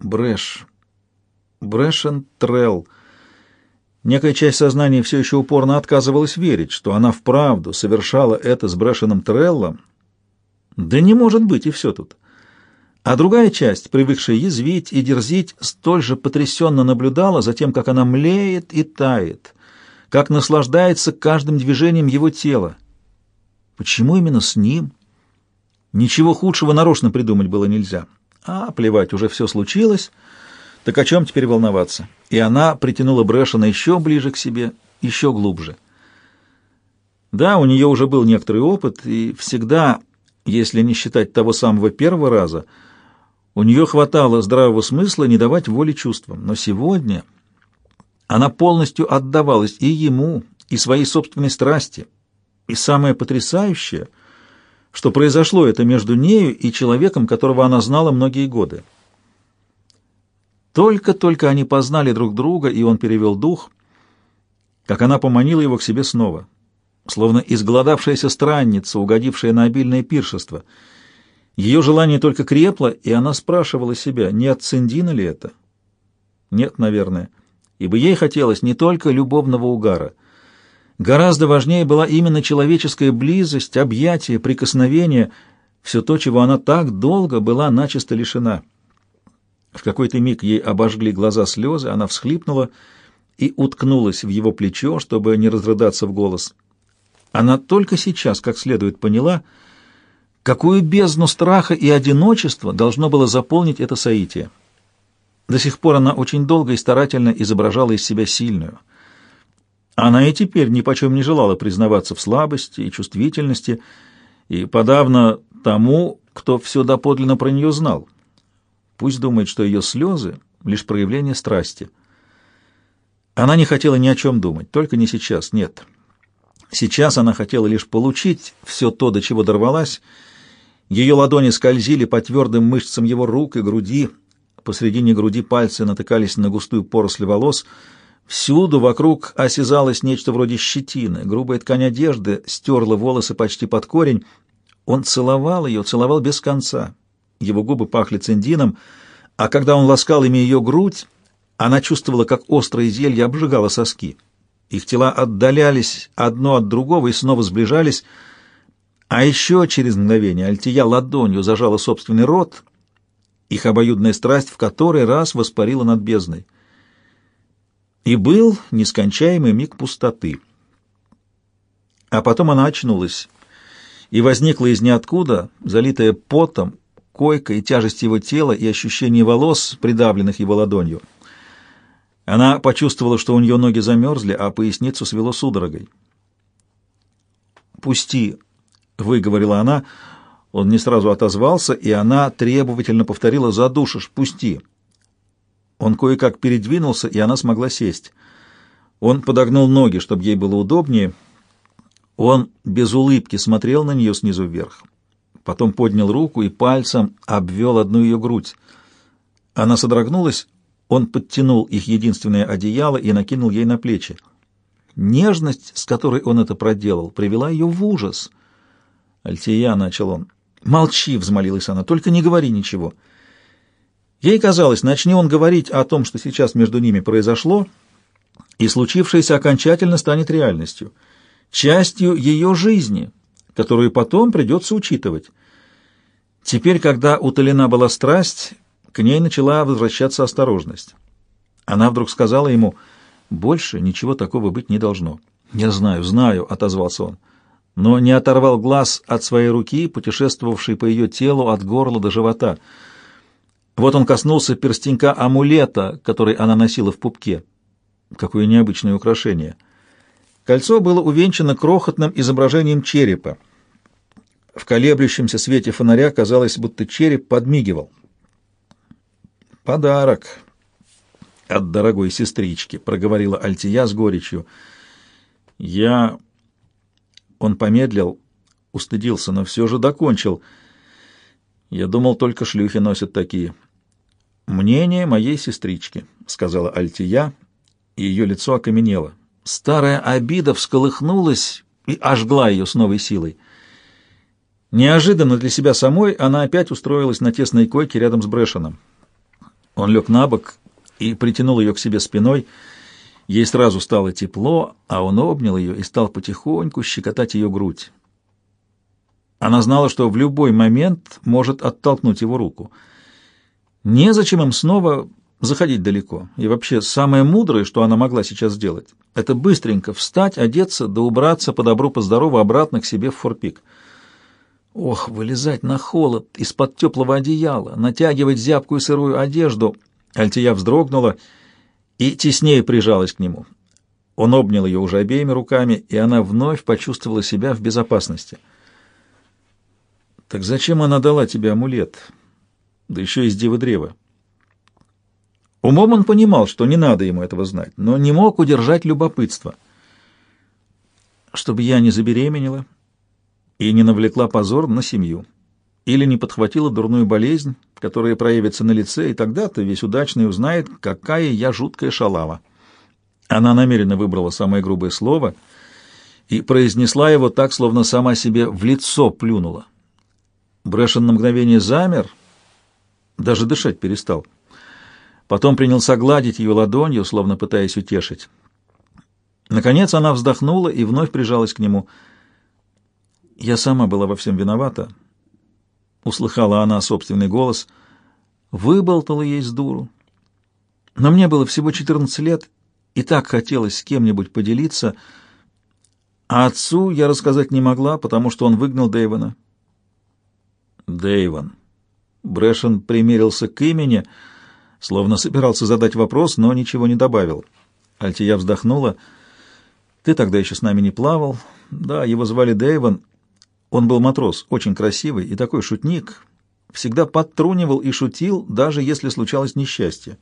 Брэш. Брэшен Трелл. Некая часть сознания все еще упорно отказывалась верить, что она вправду совершала это с Брэшеном Треллом. Да не может быть, и все тут. А другая часть, привыкшая язвить и дерзить, столь же потрясенно наблюдала за тем, как она млеет и тает, как наслаждается каждым движением его тела. Почему именно с ним? Ничего худшего нарочно придумать было нельзя. А, плевать, уже все случилось, так о чем теперь волноваться? И она притянула Брэшена еще ближе к себе, еще глубже. Да, у нее уже был некоторый опыт, и всегда, если не считать того самого первого раза, у нее хватало здравого смысла не давать воли чувствам. Но сегодня она полностью отдавалась и ему, и своей собственной страсти. И самое потрясающее, что произошло это между нею и человеком, которого она знала многие годы. Только-только они познали друг друга, и он перевел дух, как она поманила его к себе снова, словно изголодавшаяся странница, угодившая на обильное пиршество. Ее желание только крепло, и она спрашивала себя, не от Циндина ли это? Нет, наверное, ибо ей хотелось не только любовного угара. Гораздо важнее была именно человеческая близость, объятие, прикосновение, все то, чего она так долго была начисто лишена. В какой-то миг ей обожгли глаза слезы, она всхлипнула и уткнулась в его плечо, чтобы не разрыдаться в голос. Она только сейчас, как следует, поняла, какую бездну страха и одиночества должно было заполнить это соитие. До сих пор она очень долго и старательно изображала из себя сильную. Она и теперь ни почем не желала признаваться в слабости и чувствительности, и подавно тому, кто все доподлинно про нее знал. Пусть думает, что ее слезы — лишь проявление страсти. Она не хотела ни о чем думать, только не сейчас, нет. Сейчас она хотела лишь получить все то, до чего дорвалась. Ее ладони скользили по твердым мышцам его рук и груди, посредине груди пальцы натыкались на густую поросль волос. Всюду вокруг осязалось нечто вроде щетины, грубая ткань одежды стерла волосы почти под корень. Он целовал ее, целовал без конца его губы пахли циндином, а когда он ласкал ими ее грудь, она чувствовала, как острое зелье обжигало соски. Их тела отдалялись одно от другого и снова сближались, а еще через мгновение Альтия ладонью зажала собственный рот, их обоюдная страсть в который раз воспарила над бездной. И был нескончаемый миг пустоты. А потом она очнулась, и возникла из ниоткуда, залитая потом, койка и тяжесть его тела и ощущение волос, придавленных его ладонью. Она почувствовала, что у нее ноги замерзли, а поясницу свело судорогой. «Пусти», — выговорила она. Он не сразу отозвался, и она требовательно повторила «задушишь, пусти». Он кое-как передвинулся, и она смогла сесть. Он подогнул ноги, чтобы ей было удобнее. Он без улыбки смотрел на нее снизу вверх потом поднял руку и пальцем обвел одну ее грудь. Она содрогнулась, он подтянул их единственное одеяло и накинул ей на плечи. Нежность, с которой он это проделал, привела ее в ужас. «Альтия», — начал он. «Молчи», — взмолилась она, — «только не говори ничего». Ей казалось, начни он говорить о том, что сейчас между ними произошло, и случившееся окончательно станет реальностью, частью ее жизни, которую потом придется учитывать. Теперь, когда утолена была страсть, к ней начала возвращаться осторожность. Она вдруг сказала ему, «Больше ничего такого быть не должно». «Я знаю, знаю», — отозвался он, но не оторвал глаз от своей руки, путешествовавшей по ее телу от горла до живота. Вот он коснулся перстенька амулета, который она носила в пупке. Какое необычное украшение! Кольцо было увенчано крохотным изображением черепа. В колеблющемся свете фонаря казалось, будто череп подмигивал. «Подарок от дорогой сестрички», — проговорила Альтия с горечью. «Я...» Он помедлил, устыдился, но все же докончил. «Я думал, только шлюхи носят такие». «Мнение моей сестрички», — сказала Альтия, и ее лицо окаменело. Старая обида всколыхнулась и ожгла ее с новой силой. Неожиданно для себя самой она опять устроилась на тесной койке рядом с Брэшеном. Он лег на бок и притянул ее к себе спиной. Ей сразу стало тепло, а он обнял ее и стал потихоньку щекотать ее грудь. Она знала, что в любой момент может оттолкнуть его руку. Незачем им снова заходить далеко. И вообще, самое мудрое, что она могла сейчас сделать, это быстренько встать, одеться, да убраться по добру, по здорову обратно к себе в форпик. Ох, вылезать на холод из-под теплого одеяла, натягивать зябкую сырую одежду. Альтия вздрогнула и теснее прижалась к нему. Он обнял ее уже обеими руками, и она вновь почувствовала себя в безопасности. «Так зачем она дала тебе амулет? Да еще из Девы Древа?» Умом он понимал, что не надо ему этого знать, но не мог удержать любопытство. «Чтобы я не забеременела и не навлекла позор на семью, или не подхватила дурную болезнь, которая проявится на лице, и тогда-то весь удачный узнает, какая я жуткая шалава». Она намеренно выбрала самое грубое слово и произнесла его так, словно сама себе в лицо плюнула. Брэшен на мгновение замер, даже дышать перестал. Потом принялся гладить ее ладонью, словно пытаясь утешить. Наконец она вздохнула и вновь прижалась к нему. «Я сама была во всем виновата», — услыхала она собственный голос. Выболтала ей с дуру. Но мне было всего четырнадцать лет, и так хотелось с кем-нибудь поделиться. А отцу я рассказать не могла, потому что он выгнал Дэйвона. Дэйвон. Брэшен примерился к имени — словно собирался задать вопрос, но ничего не добавил. Альтия вздохнула. «Ты тогда еще с нами не плавал. Да, его звали Дэйвон. Он был матрос, очень красивый и такой шутник. Всегда подтрунивал и шутил, даже если случалось несчастье.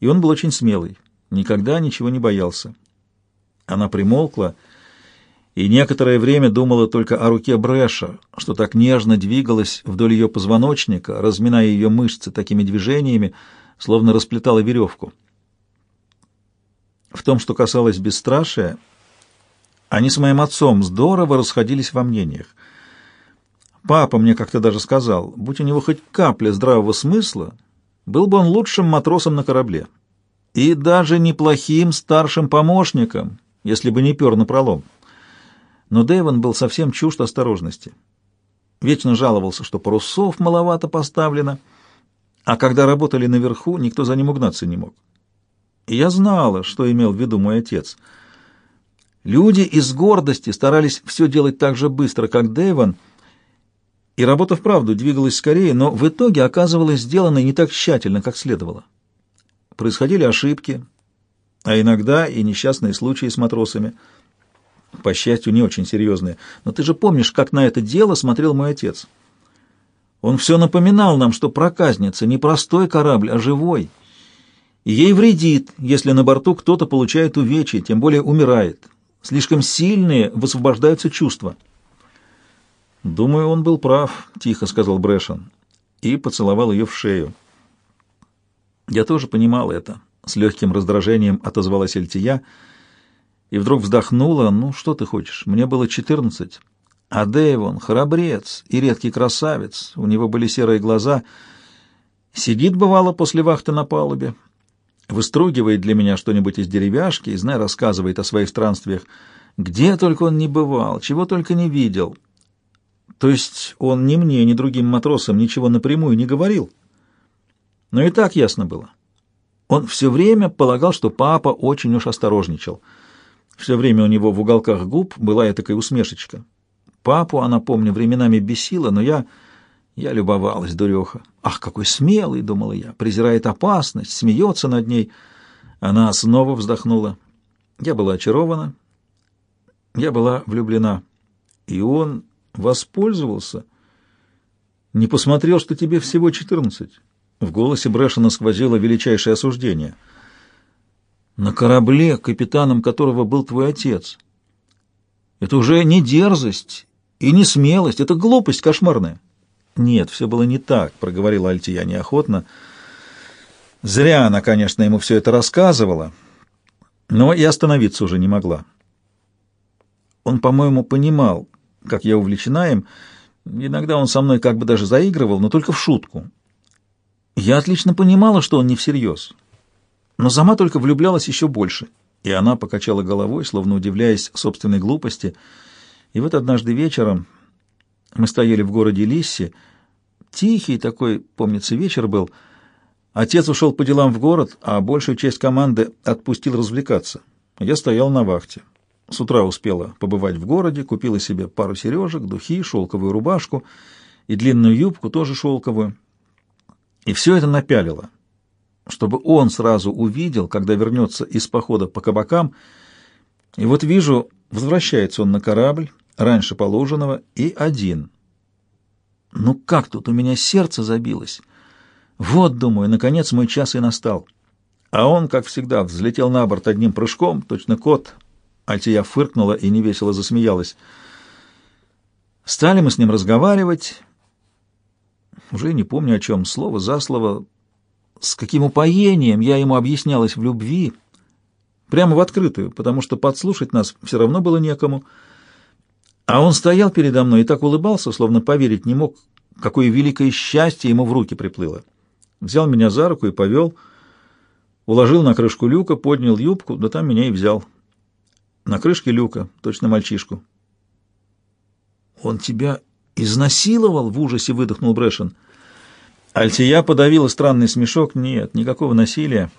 И он был очень смелый, никогда ничего не боялся». Она примолкла и некоторое время думала только о руке Брэша, что так нежно двигалась вдоль ее позвоночника, разминая ее мышцы такими движениями, словно расплетала веревку. В том, что касалось бесстрашия, они с моим отцом здорово расходились во мнениях. Папа мне как-то даже сказал, будь у него хоть капля здравого смысла, был бы он лучшим матросом на корабле. И даже неплохим старшим помощником, если бы не пер на пролом. Но Дэйвон был совсем чужд осторожности. Вечно жаловался, что парусов маловато поставлено — а когда работали наверху, никто за ним угнаться не мог. Я знала, что имел в виду мой отец. Люди из гордости старались все делать так же быстро, как Дэйвон, и работа вправду двигалась скорее, но в итоге оказывалась сделана не так тщательно, как следовало. Происходили ошибки, а иногда и несчастные случаи с матросами. По счастью, не очень серьезные. Но ты же помнишь, как на это дело смотрел мой отец. Он все напоминал нам, что проказница не простой корабль, а живой. И ей вредит, если на борту кто-то получает увечья, тем более умирает. Слишком сильные высвобождаются чувства. «Думаю, он был прав», — тихо сказал Брэшен, и поцеловал ее в шею. Я тоже понимал это. С легким раздражением отозвалась Эльтия и вдруг вздохнула. «Ну, что ты хочешь? Мне было четырнадцать». А Дэйвон — храбрец и редкий красавец, у него были серые глаза. Сидит, бывало, после вахты на палубе, выстругивает для меня что-нибудь из деревяшки и, зная, рассказывает о своих странствиях. Где только он не бывал, чего только не видел. То есть он ни мне, ни другим матросам ничего напрямую не говорил. Но и так ясно было. Он все время полагал, что папа очень уж осторожничал. Все время у него в уголках губ была такая усмешечка. Папу она, помню, временами бесила, но я... Я любовалась, дуреха. «Ах, какой смелый!» — думала я. «Презирает опасность, смеется над ней». Она снова вздохнула. Я была очарована. Я была влюблена. И он воспользовался. Не посмотрел, что тебе всего четырнадцать. В голосе Брэшена сквозило величайшее осуждение. На корабле, капитаном которого был твой отец. Это уже не дерзость и не смелость, это глупость кошмарная. Нет, все было не так, проговорила Альтия неохотно. Зря она, конечно, ему все это рассказывала, но и остановиться уже не могла. Он, по-моему, понимал, как я увлечена им. Иногда он со мной как бы даже заигрывал, но только в шутку. Я отлично понимала, что он не всерьез, но сама только влюблялась еще больше, и она покачала головой, словно удивляясь собственной глупости. И вот однажды вечером мы стояли в городе Лисси, тихий такой, помнится, вечер был, Отец ушел по делам в город, а большую часть команды отпустил развлекаться. Я стоял на вахте. С утра успела побывать в городе, купила себе пару сережек, духи, шелковую рубашку и длинную юбку, тоже шелковую. И все это напялила, чтобы он сразу увидел, когда вернется из похода по кабакам. И вот вижу, возвращается он на корабль, раньше положенного, и один. Ну как тут у меня сердце забилось! Вот, думаю, наконец мой час и настал. А он, как всегда, взлетел на борт одним прыжком, точно кот. Альтия фыркнула и невесело засмеялась. Стали мы с ним разговаривать. Уже не помню о чем, слово за слово. С каким упоением я ему объяснялась в любви. Прямо в открытую, потому что подслушать нас все равно было некому. А он стоял передо мной и так улыбался, словно поверить не мог, какое великое счастье ему в руки приплыло взял меня за руку и повел, уложил на крышку люка, поднял юбку, да там меня и взял. На крышке люка, точно мальчишку. «Он тебя изнасиловал?» — в ужасе выдохнул Брэшен. Альтия подавила странный смешок. «Нет, никакого насилия.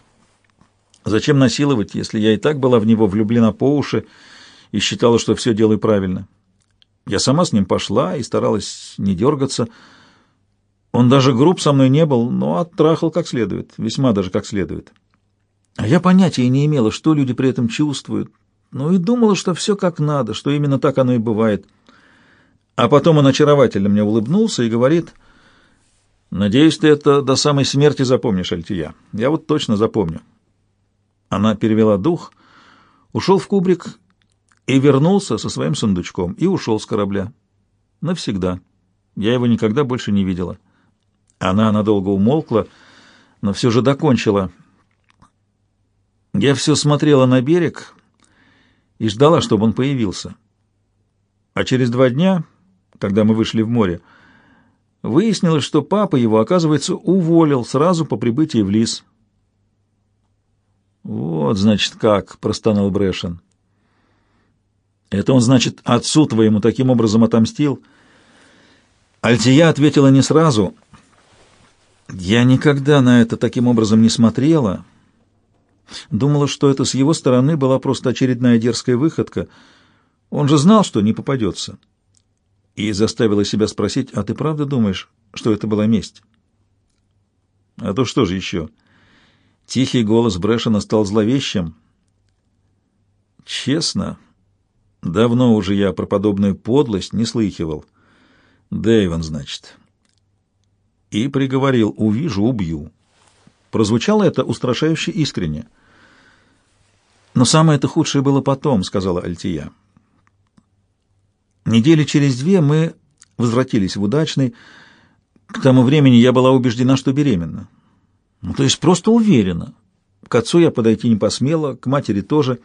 Зачем насиловать, если я и так была в него влюблена по уши и считала, что все делаю правильно? Я сама с ним пошла и старалась не дергаться». Он даже груб со мной не был, но оттрахал как следует, весьма даже как следует. А я понятия не имела, что люди при этом чувствуют. Ну и думала, что все как надо, что именно так оно и бывает. А потом он очаровательно мне улыбнулся и говорит, «Надеюсь, ты это до самой смерти запомнишь, Альтия. Я вот точно запомню». Она перевела дух, ушел в кубрик и вернулся со своим сундучком и ушел с корабля. Навсегда. Я его никогда больше не видела. Она надолго умолкла, но все же докончила. Я все смотрела на берег и ждала, чтобы он появился. А через два дня, когда мы вышли в море, выяснилось, что папа его, оказывается, уволил сразу по прибытии в лис. «Вот, значит, как», — простонал Брэшен. «Это он, значит, отцу твоему таким образом отомстил?» Альтия ответила не сразу — я никогда на это таким образом не смотрела. Думала, что это с его стороны была просто очередная дерзкая выходка. Он же знал, что не попадется. И заставила себя спросить, а ты правда думаешь, что это была месть? А то что же еще? Тихий голос Брэшена стал зловещим. Честно, давно уже я про подобную подлость не слыхивал. Дэйвен, значит и приговорил «увижу, убью». Прозвучало это устрашающе искренне. «Но самое это худшее было потом», — сказала Альтия. Недели через две мы возвратились в удачный. К тому времени я была убеждена, что беременна. Ну, то есть просто уверена. К отцу я подойти не посмела, к матери тоже.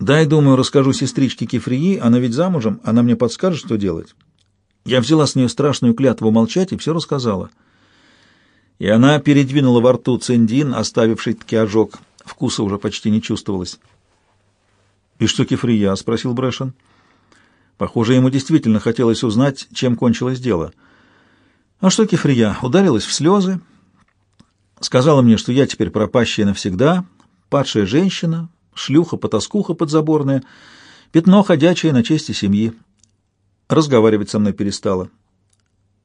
Дай, думаю, расскажу сестричке Кефрии, она ведь замужем, она мне подскажет, что делать. Я взяла с нее страшную клятву молчать и все рассказала. И она передвинула во рту циндин, оставивший таки ожог. Вкуса уже почти не чувствовалось. «И что кефрия?» — спросил Брэшен. Похоже, ему действительно хотелось узнать, чем кончилось дело. «А что кефрия?» Ударилась в слезы. Сказала мне, что я теперь пропащая навсегда, падшая женщина, шлюха-потаскуха подзаборная, пятно ходячее на чести семьи разговаривать со мной перестала.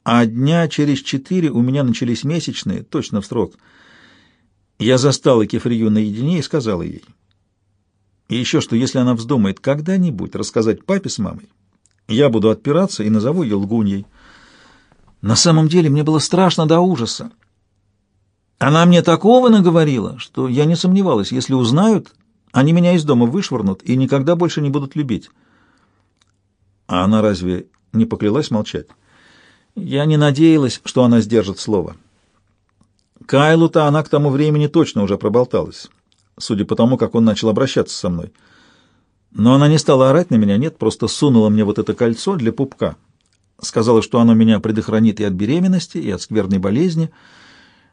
А дня через четыре у меня начались месячные, точно в срок. Я застала Кефрию наедине и сказала ей. И еще что, если она вздумает когда-нибудь рассказать папе с мамой, я буду отпираться и назову ее лгуньей. На самом деле мне было страшно до ужаса. Она мне такого наговорила, что я не сомневалась, если узнают, они меня из дома вышвырнут и никогда больше не будут любить. А она разве не поклялась молчать? Я не надеялась, что она сдержит слово. Кайлу-то она к тому времени точно уже проболталась, судя по тому, как он начал обращаться со мной. Но она не стала орать на меня, нет, просто сунула мне вот это кольцо для пупка. Сказала, что оно меня предохранит и от беременности, и от скверной болезни,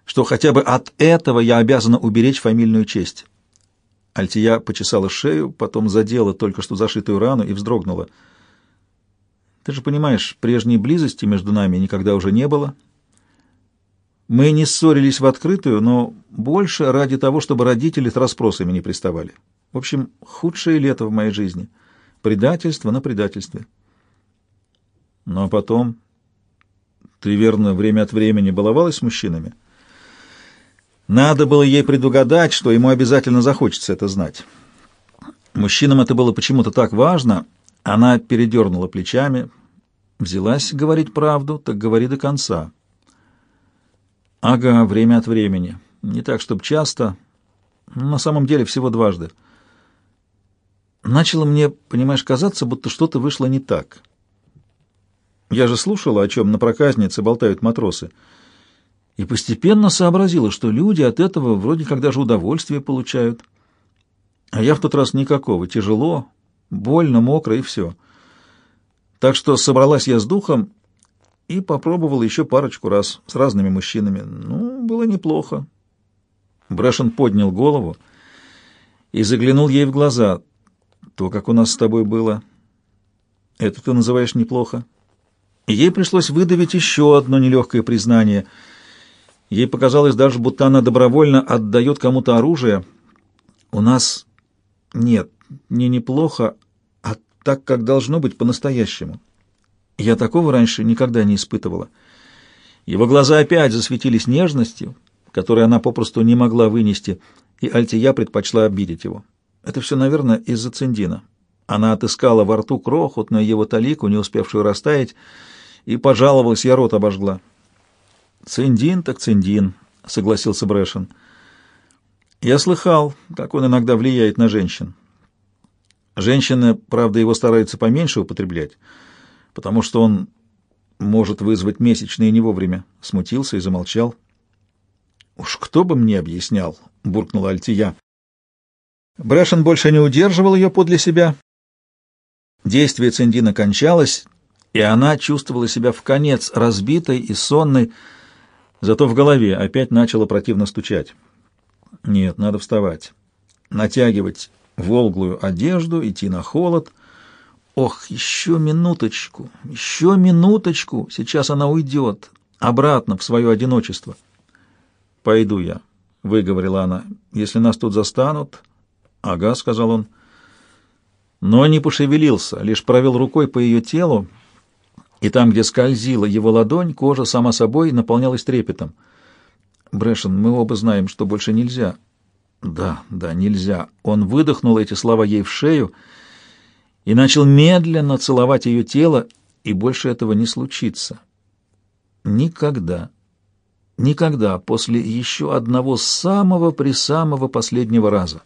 что хотя бы от этого я обязана уберечь фамильную честь. Альтия почесала шею, потом задела только что зашитую рану и вздрогнула. Ты же понимаешь, прежней близости между нами никогда уже не было. Мы не ссорились в открытую, но больше ради того, чтобы родители с расспросами не приставали. В общем, худшее лето в моей жизни. Предательство на предательстве. А потом... Ты, верно, время от времени баловалась с мужчинами? Надо было ей предугадать, что ему обязательно захочется это знать. Мужчинам это было почему-то так важно. Она передернула плечами. Взялась говорить правду, так говори до конца. Ага, время от времени. Не так, чтобы часто. На самом деле всего дважды. Начало мне, понимаешь, казаться, будто что-то вышло не так. Я же слушала, о чем на проказнице болтают матросы, и постепенно сообразила, что люди от этого вроде как даже удовольствие получают. А я в тот раз никакого, тяжело, больно, мокро и все. Так что собралась я с духом и попробовала еще парочку раз с разными мужчинами. Ну, было неплохо. Брэшен поднял голову и заглянул ей в глаза. То, как у нас с тобой было, это ты называешь неплохо? ей пришлось выдавить еще одно нелегкое признание. Ей показалось даже, будто она добровольно отдает кому-то оружие. У нас нет, не неплохо, а так, как должно быть по-настоящему. Я такого раньше никогда не испытывала. Его глаза опять засветились нежностью, которую она попросту не могла вынести, и Альтия предпочла обидеть его. Это все, наверное, из-за Циндина. Она отыскала во рту крохотную его талику, не успевшую растаять, и пожаловалась, я рот обожгла. «Циндин так циндин», — согласился Брэшен. «Я слыхал, как он иногда влияет на женщин. Женщины, правда, его стараются поменьше употреблять, потому что он может вызвать месячные не вовремя». Смутился и замолчал. «Уж кто бы мне объяснял», — буркнула Альтия. Брэшен больше не удерживал ее подле себя. Действие Циндина кончалось, и она чувствовала себя в конец разбитой и сонной, зато в голове опять начало противно стучать. Нет, надо вставать, натягивать волглую одежду, идти на холод. Ох, еще минуточку, еще минуточку, сейчас она уйдет обратно в свое одиночество. «Пойду я», — выговорила она, — «если нас тут застанут...» «Ага», — сказал он, но не пошевелился, лишь провел рукой по ее телу, — и там, где скользила его ладонь, кожа сама собой наполнялась трепетом. «Брэшен, мы оба знаем, что больше нельзя». «Да, да, нельзя». Он выдохнул эти слова ей в шею и начал медленно целовать ее тело, и больше этого не случится. Никогда, никогда после еще одного самого-присамого последнего раза.